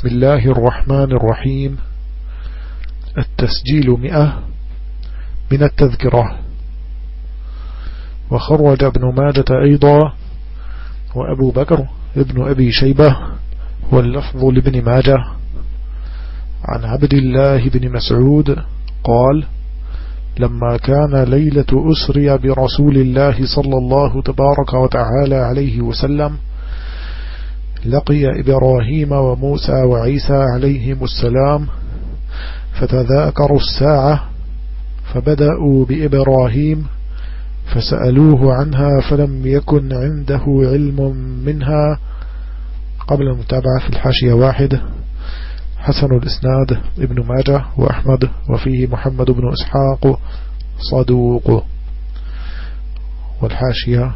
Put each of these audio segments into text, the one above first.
بسم الله الرحمن الرحيم. التسجيل مئة من التذكرة. وخرج ابن ماجة أيضا وأبو بكر ابن أبي شيبة واللفظ لابن ماجة. عن عبد الله بن مسعود قال لما كان ليلة أسري برسول الله صلى الله تبارك وتعالى عليه وسلم لقي إبراهيم وموسى وعيسى عليهم السلام فتذاكروا الساعة فبدأوا بإبراهيم فسألوه عنها فلم يكن عنده علم منها. قبل المتابعة في الحاشية واحد حسن الإسناد ابن ماجه وأحمد وفيه محمد بن إسحاق صدوق. والحاشية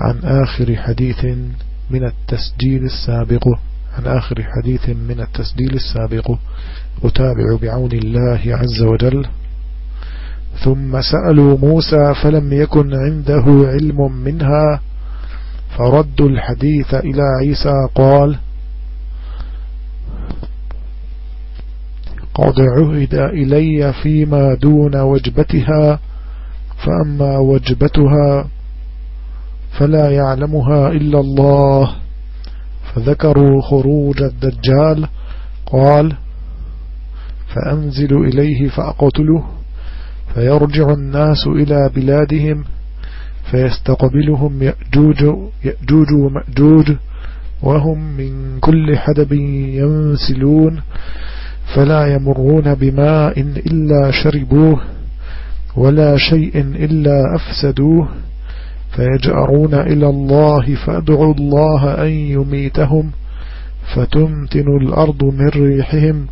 عن آخر حديث من التسجيل السابق. عن آخر حديث من التسجيل السابق. أتابع بعون الله عز وجل. ثم سألوا موسى فلم يكن عنده علم منها. فردوا الحديث إلى عيسى قال قد عهد إلي فيما دون وجبتها فأما وجبتها فلا يعلمها إلا الله. فذكروا خروج الدجال. قال فأنزل إليه فأقتله فيرجع الناس إلى بلادهم فيستقبلهم يأجوج, يأجوج ومأجوج وهم من كل حدب ينسلون فلا يمرون بماء إلا شربوه ولا شيء إلا أفسدوه. فيجأرون إلى الله فأدعوا الله أن يميتهم فتمتن الأرض من ريحهم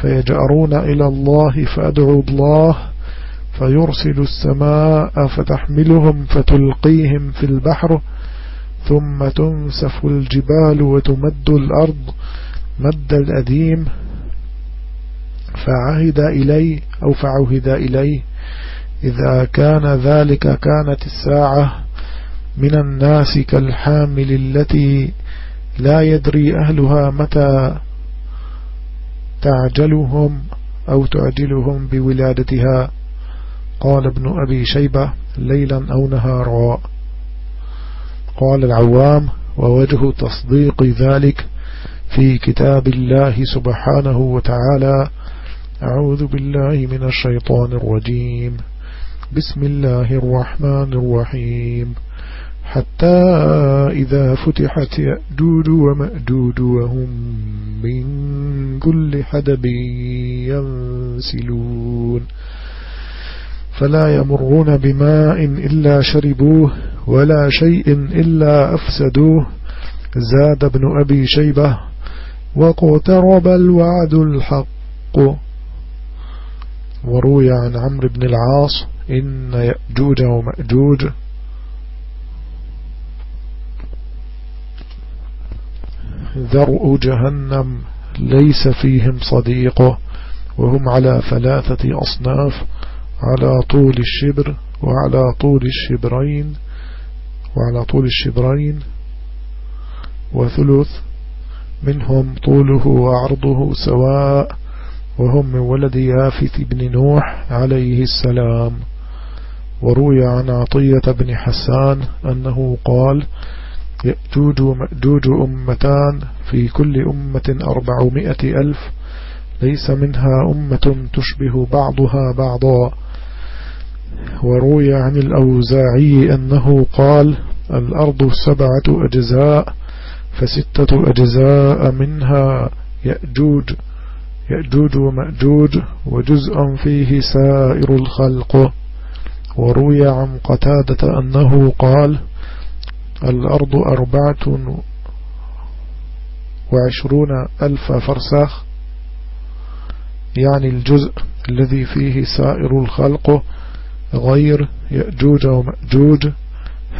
فيجأرون إلى الله فأدعوا الله فيرسل السماء فتحملهم فتلقيهم في البحر ثم تنسف الجبال وتمد الأرض مد الأديم فعهد إلي أو فعهد إلي إذا كان ذلك كانت الساعة من الناس كالحامل التي لا يدري أهلها متى تعجلهم أو تعجلهم بولادتها. قال ابن أبي شيبة ليلا أو نهارا. قال العوام ووجه تصديق ذلك في كتاب الله سبحانه وتعالى. أعوذ بالله من الشيطان الرجيم. بسم الله الرحمن الرحيم. حتى إذا فتحت يأجوج ومأجوج وهم من كل حدب ينسلون. فلا يمرون بماء إلا شربوه ولا شيء إلا أفسدوه. زاد ابن أبي شيبة وقترب الوعد الحق. وروي عن عمرو بن العاص إن يأجوج ومأجوج ذرء جهنم ليس فيهم صديق وهم على ثلاثة أصناف على طول الشبر وعلى طول الشبرين وعلى طول الشبرين وثلث منهم طوله وعرضه سواء وهم من ولد يافث بن نوح عليه السلام. وروي عن عطية بن حسان أنه قال يأجوج أمتان في كل أمة أربعمائة ألف ليس منها أمة تشبه بعضها بعضا. وروي عن الأوزاعي أنه قال الأرض سبعة أجزاء فستة أجزاء منها يأجوج يأجوج ومأجوج وجزء فيه سائر الخلق. وروي عن قتادة أنه قال الأرض أربعة وعشرون ألف فرسخ يعني الجزء الذي فيه سائر الخلق غير يأجوج ومأجوج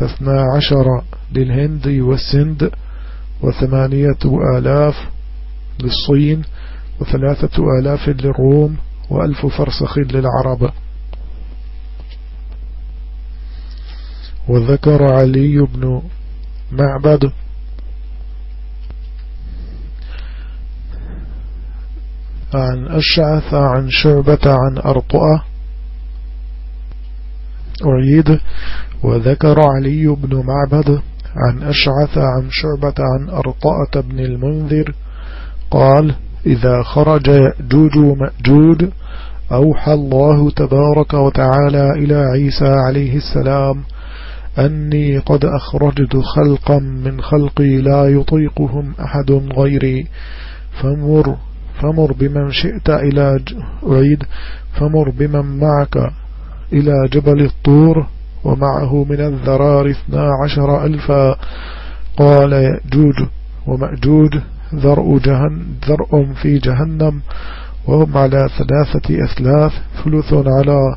فاثنى عشر للهند والسند وثمانية آلاف للصين وثلاثة آلاف للروم وألف فرسخ للعرب. وذكر علي بن معبد. عن أشعث عن شعبة عن أرطأة. أعيد. وذكر علي بن معبد عن أشعث عن شعبة عن أرطأة بن المنذر. قال إذا خرج يأجوج ومأجوج أوحى الله تبارك وتعالى إلى عيسى عليه السلام أني قد أخرجت خلقا من خلقي لا يطيقهم أحد غيري. فمر فمر بمن شئت إلى أعيد فمر بمن معك إلى جبل الطور ومعه من الذرار اثنا عشر ألفا. قال يأجوج ومأجوج ذرء, جهن ذرء في جهنم وهم على ثلاثة أثلاث ثلث على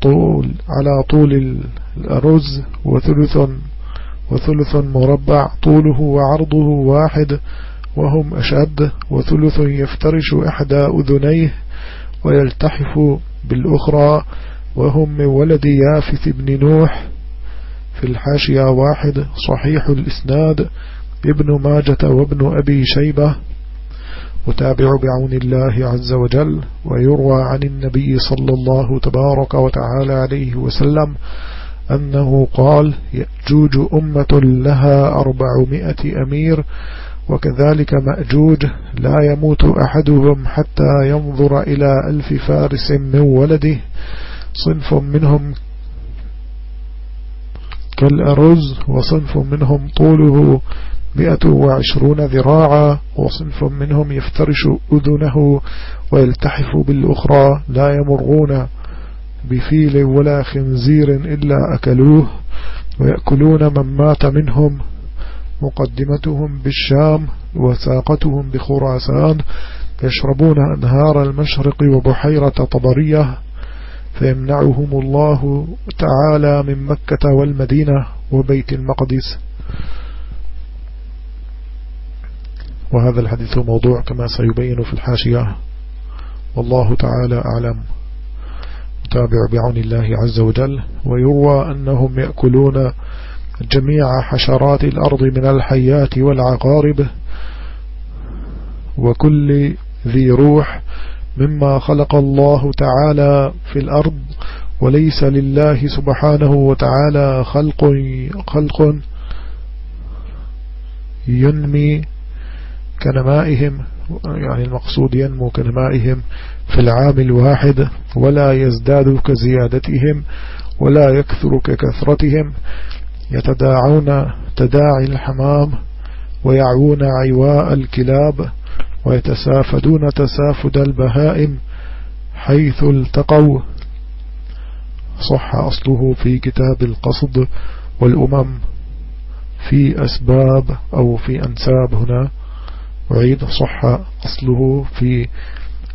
طول على طول الأرز وثلث وثلث مربع طوله وعرضه واحد وهم أشد وثلث يفترش إحدى أذنيه ويلتحف بالأخرى وهم من ولد يافث بن نوح في الحاشية واحد صحيح الإسناد ابن ماجة وابن أبي شيبة. وتابع بعون الله عز وجل ويروى عن النبي صلى الله تبارك وتعالى عليه وسلم أنه قال يأجوج أمة لها أربعمائة أمير وكذلك مأجوج لا يموت أحدهم حتى ينظر إلى ألف فارس من ولده صنف منهم كالأرز وصنف منهم طوله مئة وعشرون ذراعا وصنف منهم يفترش أذنه ويلتحف بالأخرى لا يمرون بفيل ولا خنزير إلا أكلوه ويأكلون من مات منهم مقدمتهم بالشام وساقتهم بخراسان يشربون أنهار المشرق وبحيرة طبرية فيمنعهم الله تعالى من مكة والمدينة وبيت المقدس. وهذا الحديث موضوع كما سيبين في الحاشية. والله تعالى أعلم. تابع بعون الله عز وجل. ويروى أنهم يأكلون جميع حشرات الأرض من الحيات والعقارب. وكل ذي روح مما خلق الله تعالى في الأرض وليس لله سبحانه وتعالى خلق خلق ينمي كنمائهم يعني المقصود ينمو كنمائهم في العام الواحد ولا يزداد كزيادتهم ولا يكثر ككثرتهم. يتداعون تداعي الحمام ويعوون عواء الكلاب ويتسافدون تسافد البهائم حيث التقوا. صح أصله في كتاب القصد والأمم في أسباب أو في أنساب هنا. أعيد صح أصله في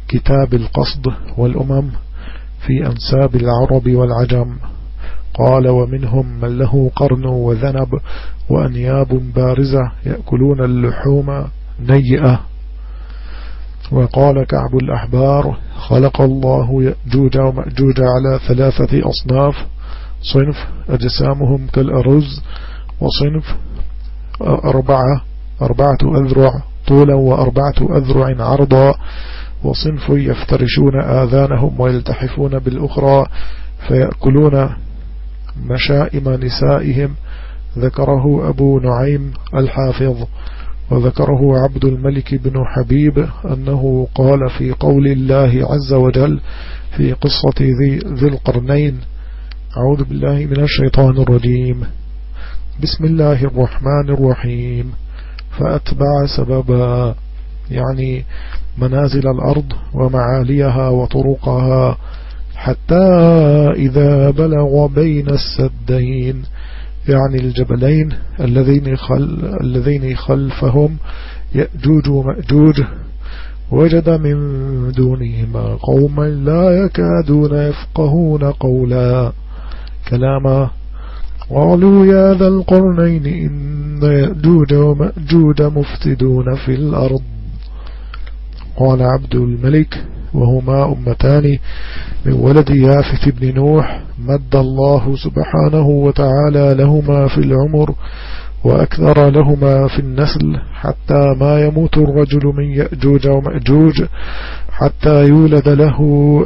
كتاب القصد والأمم في أنساب العرب والعجم. قال ومنهم من له قرن وذنب وأنياب بارزة يأكلون اللحوم نيئة. وقال كعب الأحبار خلق الله يأجوج ومأجوج على ثلاثة أصناف صنف أجسامهم كالأرز وصنف أربعة أربعة أذرع طولا وأربعة أذرع عرضا وصنف يفترشون آذانهم ويلتحفون بالأخرى فيأكلون مشائم نسائهم ذكره أبو نعيم الحافظ. وذكره عبد الملك بن حبيب أنه قال في قول الله عز وجل في قصة ذي, ذي القرنين أعوذ بالله من الشيطان الرجيم. بسم الله الرحمن الرحيم. فأتبع سببا يعني منازل الأرض ومعاليها وطرقها حتى إذا بلغ بين السدين يعني الجبلين الذين خل الذين خلفهم يأجوج ومأجوج وجد من دونهما قوما لا يكادون يفقهون قولا. كلاما قالوا يا ذا القرنين إن يأجوج ومأجوج مفتدون في الأرض. قال عبد الملك وهما أمتان من ولد يافث بن نوح مد الله سبحانه وتعالى لهما في العمر وأكثر لهما في النسل حتى ما يموت الرجل من يأجوج ومأجوج حتى يولد له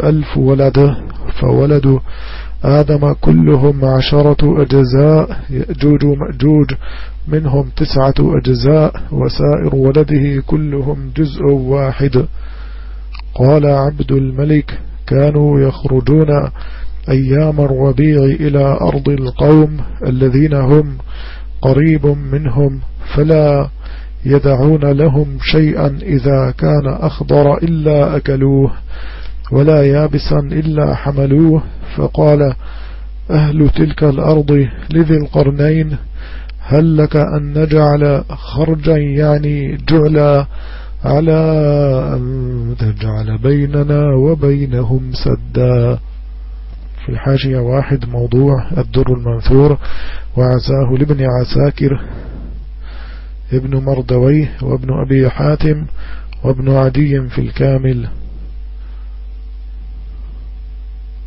ألف ولد فولد آدم كلهم عشرة أجزاء يأجوج ومأجوج منهم تسعة أجزاء وسائر ولده كلهم جزء واحد. قال عبد الملك كانوا يخرجون أيام الربيع إلى أرض القوم الذين هم قريب منهم فلا يدعون لهم شيئا إذا كان أخضر إلا أكلوه ولا يابسا إلا حملوه. فقال أهل تلك الأرض لذي القرنين هل لك أن نجعل خرجا يعني جعلا على أن تجعل بيننا وبينهم سدا. في الحاشية واحد موضوع الدر المنثور وعزاه لابن عساكر ابن مردويه وابن أبي حاتم وابن عدي في الكامل.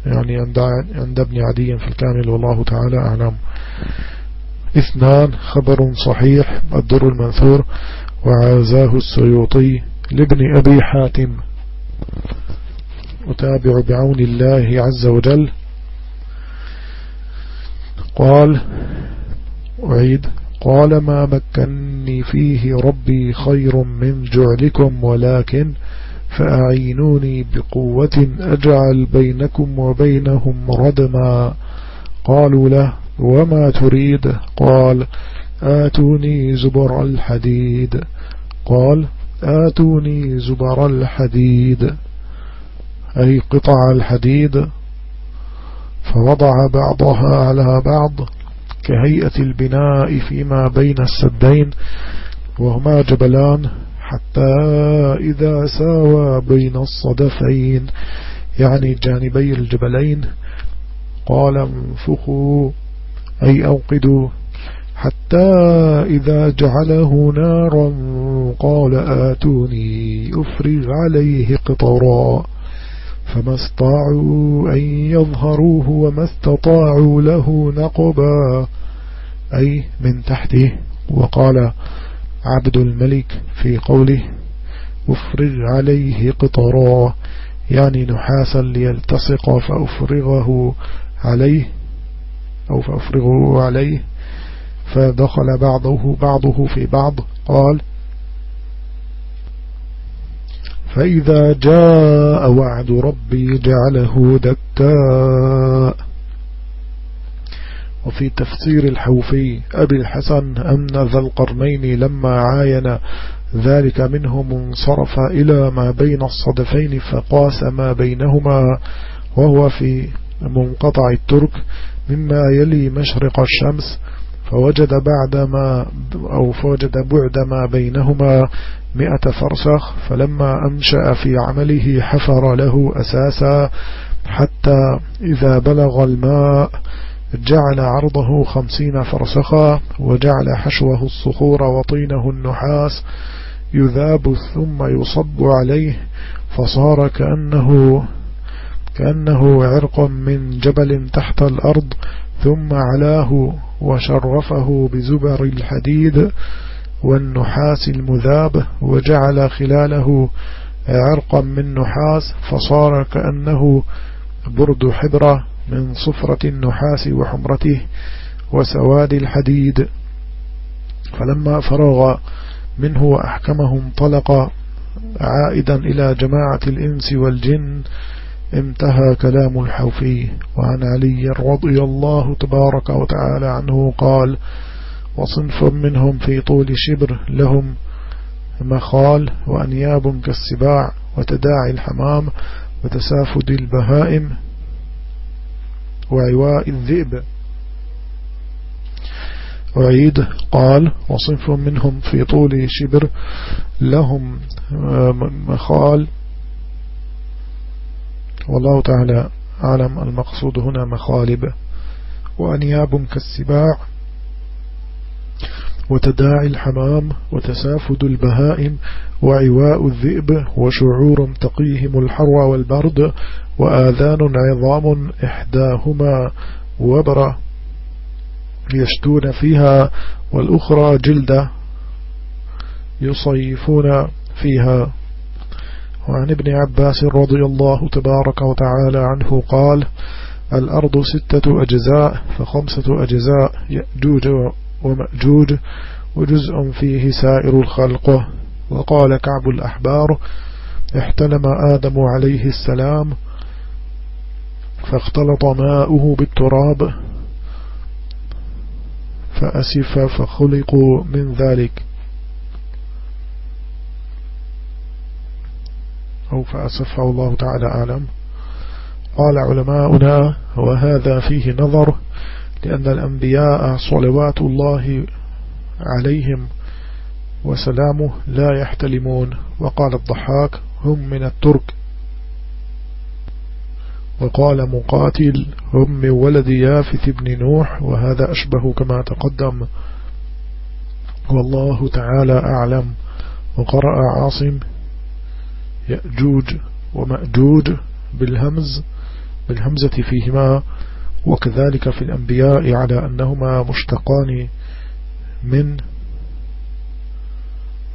يعني عند ابن عدي في الكامل والله تعالى أعلم. اثنان خبر صحيح الدر المنثور. وعزاه السيوطي لابن أبي حاتم أتابع بعون الله عز وجل. قال أعيد قال ما مكنني فيه ربي خير من جعلكم ولكن فأعينوني بقوة أجعل بينكم وبينهم ردما قالوا له وما تريد؟ قال آتوني زبر الحديد. قال آتوني زبر الحديد. أي قطع الحديد. فوضع بعضها على بعض كهيئة البناء فيما بين السدين وهما جبلان حتى إذا ساوى بين الصدفين يعني جانبي الجبلين. قال انفخوا أي أوقدوا. حتى إذا جعله نارا قال آتوني أفرغ عليه قطرا. فما استطاعوا أن يظهروه وما استطاعوا له نقبا. أي من تحته. وقال عبد الملك في قوله أفرغ عليه قطرا. يعني نحاسا ليلتصق فأفرغه عليه أو فأفرغه عليه فدخل بعضه بعضه في بعض. قال فإذا جاء وعد ربي جعله دكاء وفي تفسير الحوفي أبي الحسن أن ذا القرنين لما عاين ذلك منهم انصرف إلى ما بين الصدفين فقاس ما بينهما وهو في منقطع الترك مما يلي مشرق الشمس. فوجد بعد ما أو فوجد بعد ما بينهما مئة فرسخ فلما أنشأ في عمله حفر له أساسا حتى إذا بلغ الماء جعل عرضه خمسين فرسخا وجعل حشوه الصخور وطينه النحاس يذاب ثم يصب عليه فصار كأنه كأنه عرق من جبل تحت الأرض ثم علاه وشرفه بزبر الحديد والنحاس المذاب وجعل خلاله عرقا من نحاس فصار كأنه برد حبرة من صفرة النحاس وحمرته وسواد الحديد. فلما فرغ منه وأحكمه انطلق عائدا إلى جماعة الإنس والجن انتهى كلام الحوفي وعن علي رضي الله تبارك وتعالى عنه قال وصنف منهم في طول شبر لهم مخال وأنياب كالسباع وتداعي الحمام وتسافد البهائم وعواء الذئب. أعيد قال وصنف منهم في طول شبر لهم مخال والله تعالى أعلم. المقصود هنا مخالب وأنياب كالسباع وتداعي الحمام وتسافد البهائم وعواء الذئب وشعور تقيهم الحر والبرد وآذان عظام إحداهما وبرة يشتون فيها والأخرى جلدة يصيفون فيها. وعن ابن عباس رضي الله تبارك وتعالى عنه قال الأرض ستة أجزاء فخمسة أجزاء يأجوج ومأجوج وجزء فيه سائر الخلق. وقال كعب الأحبار احتلم آدم عليه السلام فاختلط ماؤه بالتراب فأسف فخلقوا من ذلك. أو فأسفه الله تعالى أعلم. قال علماؤنا وهذا فيه نظر لأن الأنبياء صلوات الله عليهم وسلامه لا يحتلمون. وقال الضحاك هم من الترك. وقال مقاتل هم من ولد يافث بن نوح وهذا أشبه كما تقدم. والله تعالى أعلم. وقرأ عاصم يأجوج ومأجوج بالهمز بالهمزة فيهما وكذلك في الأنبياء على أنهما مشتقان من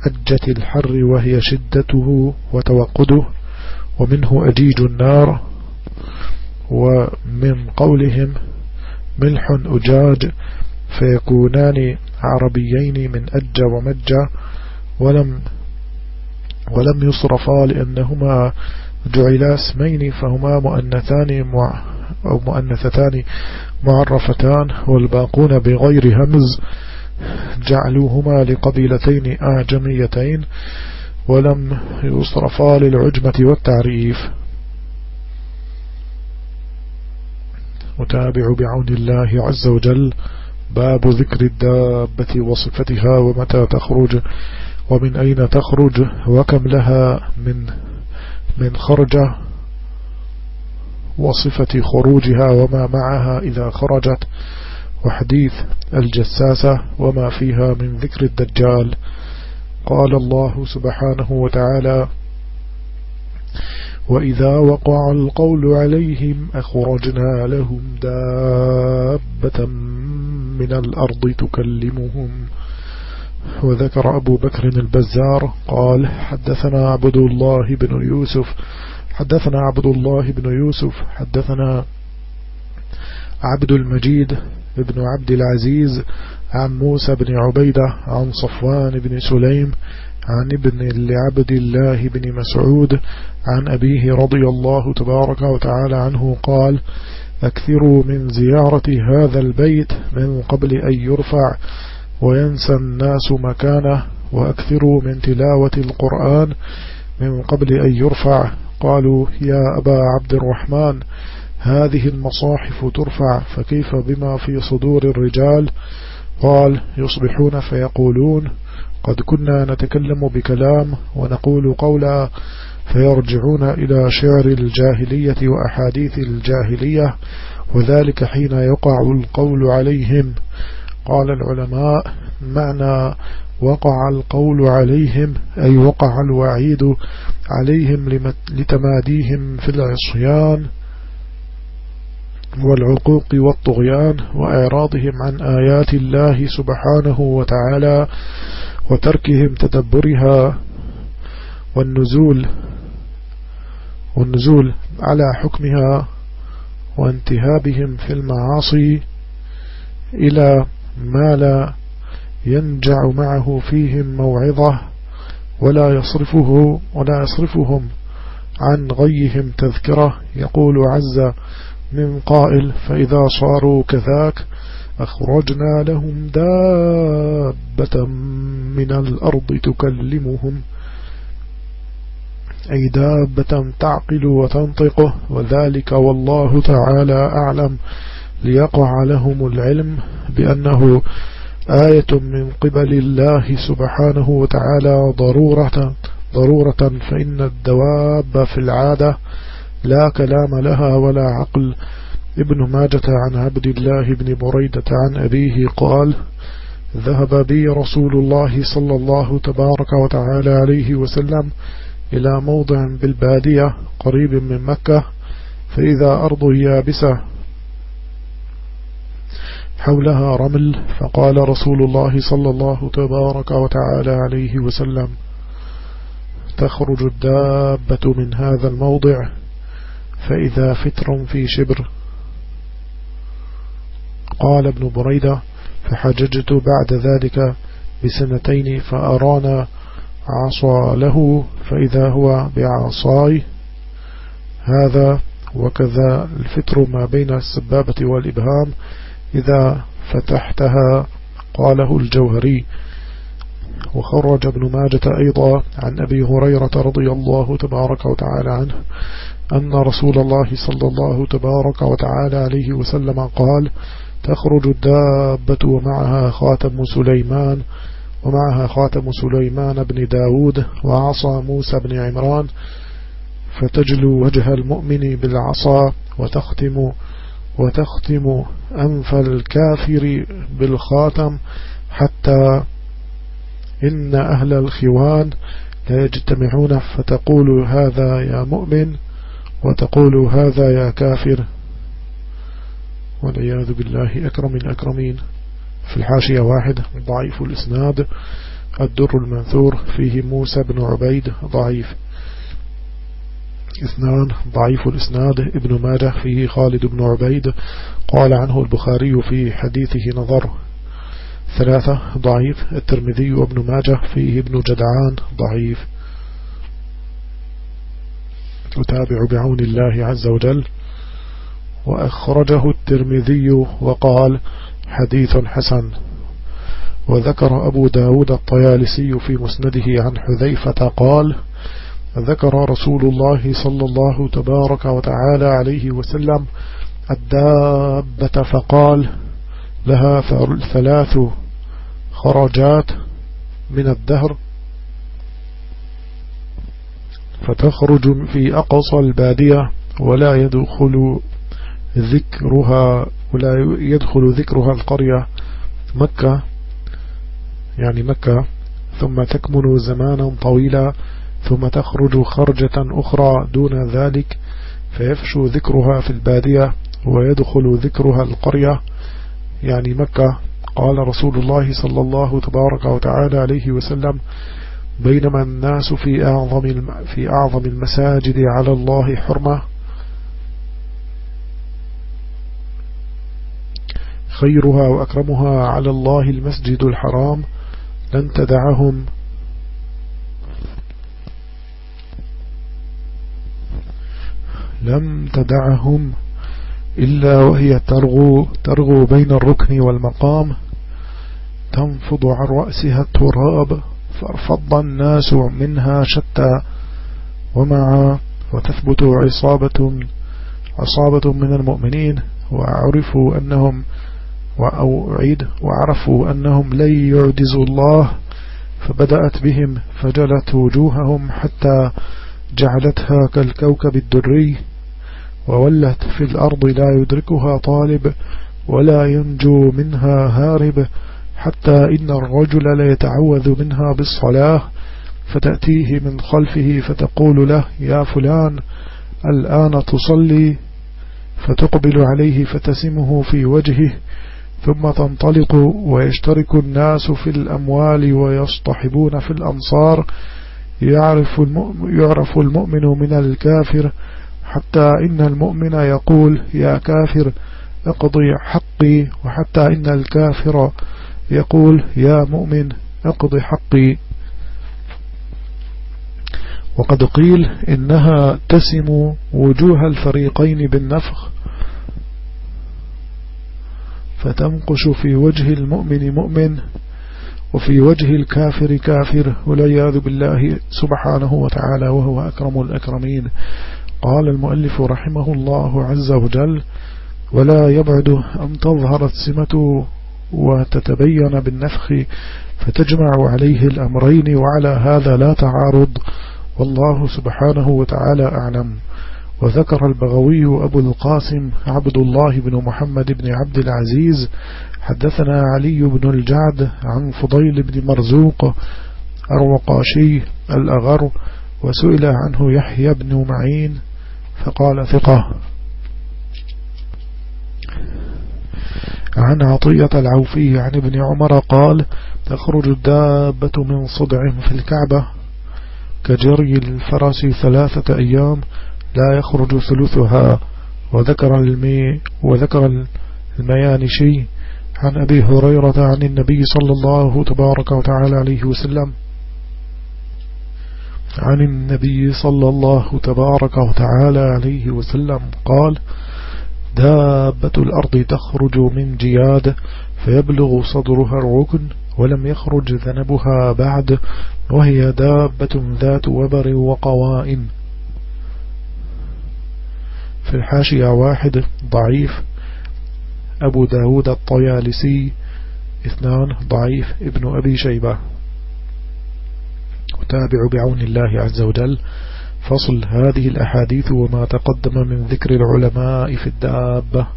أجة الحر وهي شدته وتوقده ومنه أجيج النار ومن قولهم ملح أجاج فيكونان عربيين من أج ومج ولم ولم يصرفا لأنهما جعلا اسمين فهما مؤنثان مع أو مؤنثتان معرفتان والباقون بغير همز جعلوهما لقبيلتين أعجميتين ولم يصرفا للعجمة والتعريف. متابع بعون الله عز وجل باب ذكر الدابة وصفتها ومتى تخرج ومن أين تخرج وكم لها من من خرجة وصفة خروجها وما معها إذا خرجت وحديث الجساسة وما فيها من ذكر الدجال. قال الله سبحانه وتعالى وإذا وقع القول عليهم أخرجنا لهم دابة من الأرض تكلمهم. وذكر أبو بكر البزار قال حدثنا عبد الله بن يوسف حدثنا عبد الله بن يوسف حدثنا عبد المجيد بن عبد العزيز عن موسى بن عبيدة عن صفوان بن سليم عن ابن لعبد الله بن مسعود عن أبيه رضي الله تبارك وتعالى عنه قال أكثروا من زيارة هذا البيت من قبل أن يرفع وينسى الناس مكانه وأكثروا من تلاوة القرآن من قبل أن يرفع. قالوا يا أبا عبد الرحمن هذه المصاحف ترفع فكيف بما في صدور الرجال؟ قال يصبحون فيقولون قد كنا نتكلم بكلام ونقول قولا فيرجعون إلى شعر الجاهلية وأحاديث الجاهلية وذلك حين يقع القول عليهم. قال العلماء معنى وقع القول عليهم أي وقع الوعيد عليهم لتماديهم في العصيان والعقوق والطغيان وإعراضهم عن آيات الله سبحانه وتعالى وتركهم تدبرها والنزول والنزول على حكمها وانتهابهم في المعاصي إلى ما لا ينجع معه فيهم موعظة ولا يصرفه ولا يصرفهم عن غيهم تذكرة. يقول عز من قائل فإذا صاروا كذاك أخرجنا لهم دابة من الأرض تكلمهم. أي دابة تعقل وتنطقه وذلك والله تعالى أعلم. ليقع لهم العلم بأنه آية من قبل الله سبحانه وتعالى ضرورة ضرورة فإن الدواب في العادة لا كلام لها ولا عقل. ابن ماجة عن عبد الله بن بريدة عن أبيه قال ذهب بي رسول الله صلى الله تبارك وتعالى عليه وسلم إلى موضع بالبادية قريب من مكة فإذا أرض يابسة حولها رمل فقال رسول الله صلى الله تبارك وتعالى عليه وسلم تخرج الدابة من هذا الموضع فإذا فتر في شبر. قال ابن بريدة فحججت بعد ذلك بسنتين فأرانا عصى له فإذا هو بعصاي. هذا وكذا الفتر ما بين السبابة والإبهام. إذا فتحتها قاله الجوهري. وخرج ابن ماجة أيضا عن أبي هريرة رضي الله تبارك وتعالى عنه أن رسول الله صلى الله تبارك وتعالى عليه وسلم قال تخرج الدابة ومعها خاتم سليمان ومعها خاتم سليمان بن داود وعصى موسى بن عمران فتجلو وجه المؤمن بالعصا وتختم وتختم أنف الكافر بالخاتم حتى إن أهل الخوان لا يجتمعون فتقول هذا يا مؤمن وتقول هذا يا كافر. والعياذ بالله أكرم الأكرمين. في الحاشية واحد ضعيف الإسناد الدر المنثور فيه موسى بن عبيد ضعيف. اثنان ضعيف الإسناد. ابن ماجه فيه خالد بن عبيد. قال عنه البخاري في حديثه نظر. ثلاثة ضعيف. الترمذي وابن ماجه فيه ابن جدعان ضعيف. يتابع بعون الله عز وجل. وأخرجه الترمذي وقال حديث حسن. وذكر أبو داود الطيالسي في مسنده عن حذيفة قال ذكر رسول الله صلى الله تبارك وتعالى عليه وسلم الدابة فقال لها ثلاث خرجات من الدهر فتخرج في أقصى البادية ولا يدخل ذكرها ولا يدخل ذكرها القرية مكة يعني مكة ثم تكمن زمانا طويلا ثم تخرج خرجة أخرى دون ذلك فيفشو ذكرها في البادية ويدخل ذكرها القرية يعني مكة. قال رسول الله صلى الله تبارك وتعالى عليه وسلم بينما الناس في أعظم, في أعظم المساجد على الله حرمة. خيرها وأكرمها على الله المسجد الحرام لن تدعهم لم تدعهم إلا وهي ترغو, ترغو بين الركن والمقام تنفض عن رأسها التراب فارفض الناس منها شتى ومع وتثبت عصابة عصابة من المؤمنين وعرفوا أنهم أو عيد وعرفوا أنهم لن يعجزوا الله فبدأت بهم فجلت وجوههم حتى جعلتها كالكوكب الدري. وولت في الأرض لا يدركها طالب ولا ينجو منها هارب حتى إن الرجل لا يتعوذ منها بالصلاة فتأتيه من خلفه فتقول له يا فلان الآن تصلي فتقبل عليه فتسمه في وجهه ثم تنطلق ويشترك الناس في الأموال ويصطحبون في الأنصار يعرف المؤمن من الكافر حتى إن المؤمن يقول يا كافر اقضي حقي وحتى إن الكافر يقول يا مؤمن اقضي حقي. وقد قيل إنها تسم وجوه الفريقين بالنفخ فتنقش في وجه المؤمن مؤمن وفي وجه الكافر كافر والعياذ بالله سبحانه وتعالى وهو أكرم الأكرمين. قال المؤلف رحمه الله عز وجل ولا يبعد أن تظهر السمة وتتبين بالنفخ فتجمع عليه الأمرين وعلى هذا لا تعارض. والله سبحانه وتعالى أعلم. وذكر البغوي أبو القاسم عبد الله بن محمد بن عبد العزيز حدثنا علي بن الجعد عن فضيل بن مرزوق الرقاشي الأغر وسئل عنه يحيى بن معين فقال ثقة. عن عطية العوفي عن ابن عمر قال تخرج الدابة من صدع في الكعبة كجري الفرس ثلاثة أيام لا يخرج ثلثها. وذكر المي وذكر الميانشي عن أبي هريرة عن النبي صلى الله تبارك وتعالى عليه وسلم عن النبي صلى الله تبارك وتعالى عليه وسلم قال دابة الأرض تخرج من جياد فيبلغ صدرها الركن ولم يخرج ذنبها بعد وهي دابة ذات وبر وقوائم. في الحاشية واحد ضعيف أبو داود الطيالسي اثنان ضعيف ابن أبي شيبة. وتابع بعون الله عز وجل. فصل هذه الأحاديث وما تقدم من ذكر العلماء في الدابة.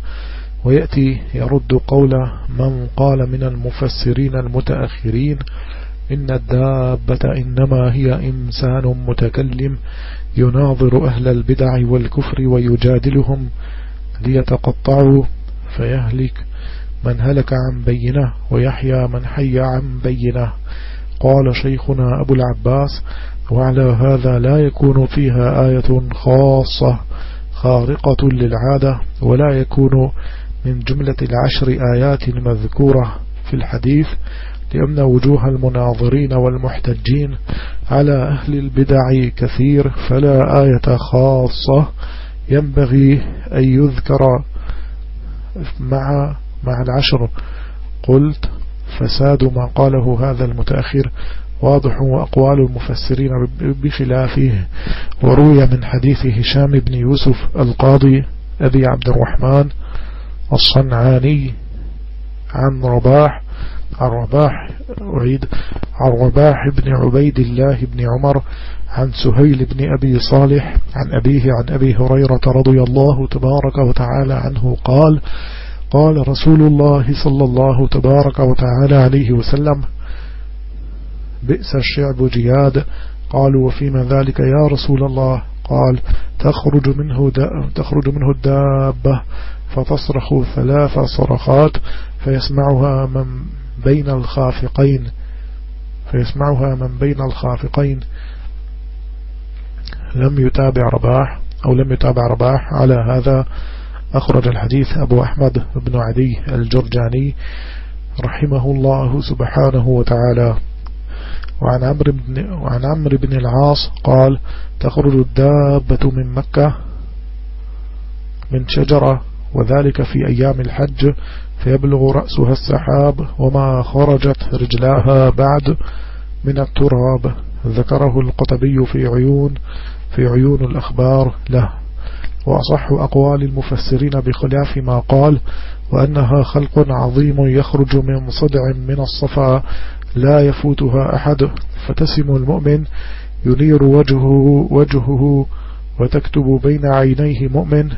ويأتي يرد قول من قال من المفسرين المتأخرين إن الدابة إنما هي إنسان متكلم يناظر أهل البدع والكفر ويجادلهم ليتقطعوا فيهلك من هلك عن بينة ويحيى من حي عن بينة. قال شيخنا أبو العباس وعلى هذا لا يكون فيها آية خاصة خارقة للعادة ولا يكون من جملة العشر آيات المذكورة في الحديث لأن وجوه المناظرين والمحتجين على أهل البدع كثير فلا آية خاصة ينبغي أن يذكر مع مع العشر. قلت فساد ما قاله هذا المتأخر واضح وأقوال المفسرين بخلافه. وروي من حديث هشام بن يوسف القاضي أبي عبد الرحمن الصنعاني عن رباح عن رباح أعيد عن رباح بن عبيد الله بن عمر عن سهيل بن أبي صالح عن أبيه عن أبي هريرة رضي الله تبارك وتعالى عنه قال قال رسول الله صلى الله تبارك وتعالى عليه وسلم بئس الشعب جياد. قالوا وفيما ذلك يا رسول الله؟ قال تخرج منه, تخرج منه الدابة فتصرخ ثلاث صرخات فيسمعها من بين الخافقين فيسمعها من بين الخافقين. لم يتابع رباح أو لم يتابع رباح على هذا أخرج الحديث أبو أحمد بن عدي الجرجاني رحمه الله سبحانه وتعالى. وعن عمرو بن, وعن عمرو بن العاص قال تخرج الدابة من مكة من شجرة وذلك في أيام الحج فيبلغ رأسها السحاب وما خرجت رجلاها بعد من التراب. ذكره القطبي في عيون في عيون الأخبار له. وأصح أقوال المفسرين بخلاف ما قال وأنها خلق عظيم يخرج من صدع من الصفا لا يفوتها أحد فتسم المؤمن ينير وجهه, وجهه وتكتب بين عينيه مؤمن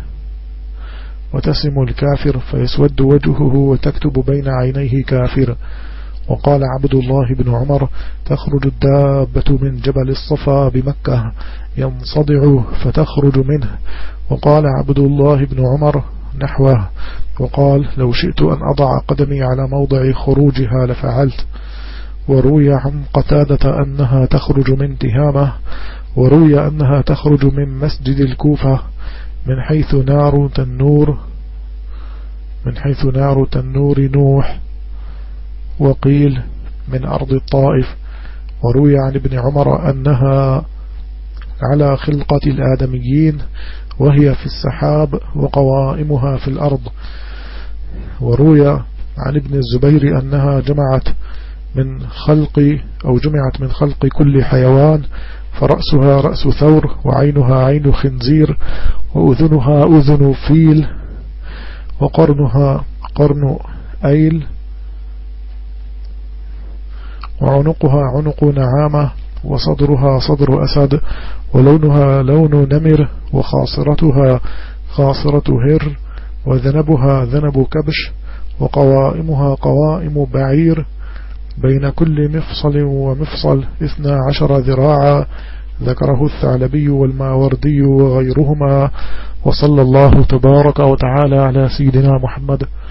وتسم الكافر فيسود وجهه وتكتب بين عينيه كافر. وقال عبد الله بن عمر تخرج الدابة من جبل الصفا بمكة ينصدع فتخرج منه. وقال عبد الله بن عمر نحوه وقال لو شئت أن أضع قدمي على موضع خروجها لفعلت. وروي عن قتادة أنها تخرج من تهامة وروي أنها تخرج من مسجد الكوفة من حيث نار تنور من حيث نار تنور نوح وقيل من أرض الطائف وروي عن ابن عمر أنها على خلقة الآدميين وهي في السحاب وقوائمها في الأرض. وروي عن ابن الزبير أنها جمعت من خلق أو جمعت من خلق كل حيوان فرأسها رأس ثور وعينها عين خنزير وأذنها أذن فيل وقرنها قرن أيل وعنقها عنق نعامة وصدرها صدر أسد ولونها لون نمر وخاصرتها خاصرة هر وذنبها ذنب كبش وقوائمها قوائم بعير بين كل مفصل ومفصل اثنى عشر ذراعا ذكره الثعلبي والماوردي وغيرهما وصلى الله تبارك وتعالى على سيدنا محمد